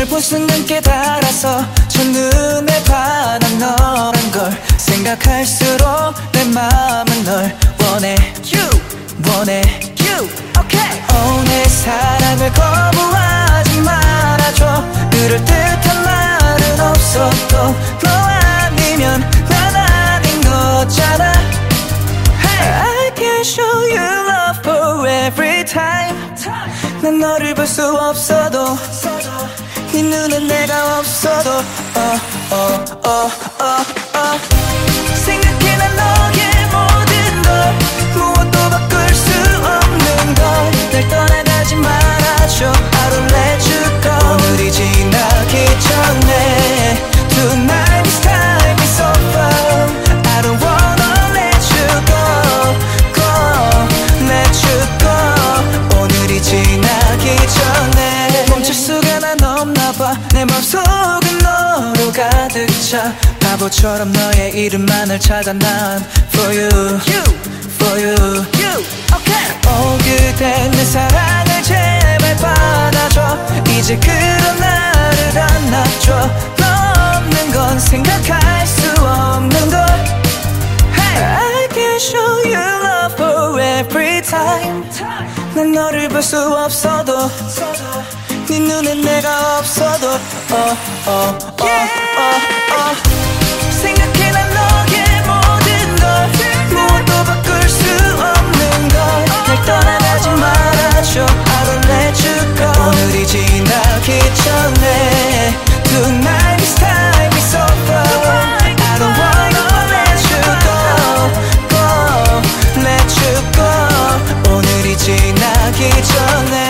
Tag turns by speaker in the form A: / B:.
A: 이젠 깨달아서 첫눈에 반한 너란 걸 생각할수록 내 마음은 널 원해. You. 원해. You. Okay. oh 내 사랑을 거부하지 말아줘. 그럴 듯한 말은 없어도 너 아니면 난 아닌 거잖아. I can show you love for every time. 난 너를 볼 수 없어도 네 눈에 내가 없어도 oh, oh, oh, oh, 내 맘속은 너로 가득 차. 바보처럼 너의 이름만을 찾아 난 For you, you For you, you. Okay. 오 그대 내 사랑을 제발 받아줘. 이제 그런 나를 안아줘. 너 없는 건 생각할 수 없는 걸. Hey. I can show you love for every time. 난 너를 볼 수 없어도 네 눈에 내가 없어도 oh, oh, oh, oh, oh. 생각해 난 너의 모든 걸 무엇도 바꿀 수 없는 걸날 떠나가지 말아줘 I don't let you go 오늘이 지나기 전에 Tonight is time is over let you go 오늘이 지나기 전에